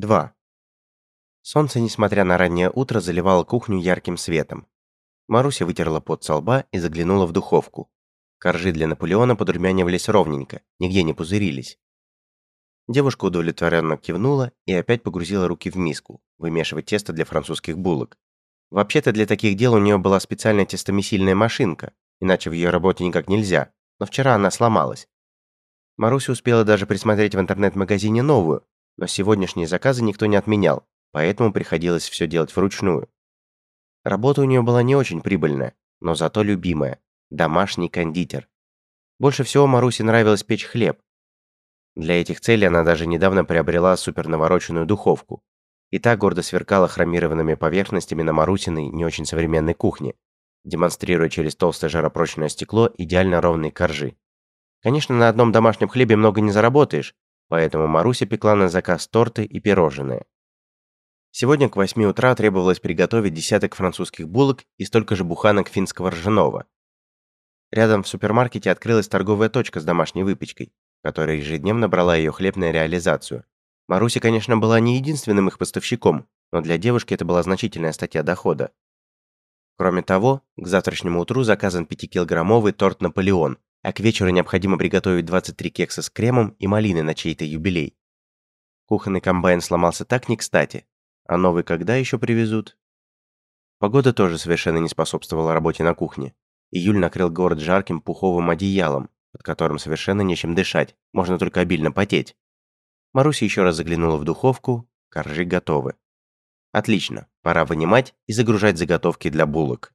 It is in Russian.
2. Солнце, несмотря на раннее утро, заливало кухню ярким светом. Маруся вытерла пот со лба и заглянула в духовку. Коржи для Наполеона подрумянивались ровненько, нигде не пузырились. Девушка удовлетворенно кивнула и опять погрузила руки в миску, вымешивать тесто для французских булок. Вообще-то для таких дел у нее была специальная тестомесильная машинка, иначе в ее работе никак нельзя, но вчера она сломалась. Маруся успела даже присмотреть в интернет-магазине новую, но сегодняшние заказы никто не отменял, поэтому приходилось все делать вручную. Работа у нее была не очень прибыльная, но зато любимая – домашний кондитер. Больше всего Марусе нравилось печь хлеб. Для этих целей она даже недавно приобрела супернавороченную духовку. И та гордо сверкала хромированными поверхностями на Марусиной не очень современной кухне, демонстрируя через толстое жаропрочное стекло идеально ровные коржи. Конечно, на одном домашнем хлебе много не заработаешь, поэтому Маруся пекла на заказ торты и пирожные. Сегодня к 8 утра требовалось приготовить десяток французских булок и столько же буханок финского ржаного. Рядом в супермаркете открылась торговая точка с домашней выпечкой, которая ежедневно брала ее хлеб на реализацию. Маруся, конечно, была не единственным их поставщиком, но для девушки это была значительная статья дохода. Кроме того, к завтрашнему утру заказан 5-килограммовый торт «Наполеон», а к вечеру необходимо приготовить 23 кекса с кремом и малины на чей-то юбилей. Кухонный комбайн сломался так не кстати, а новый когда еще привезут? Погода тоже совершенно не способствовала работе на кухне. Июль накрыл город жарким пуховым одеялом, под которым совершенно нечем дышать, можно только обильно потеть. Маруся еще раз заглянула в духовку, коржи готовы. Отлично, пора вынимать и загружать заготовки для булок.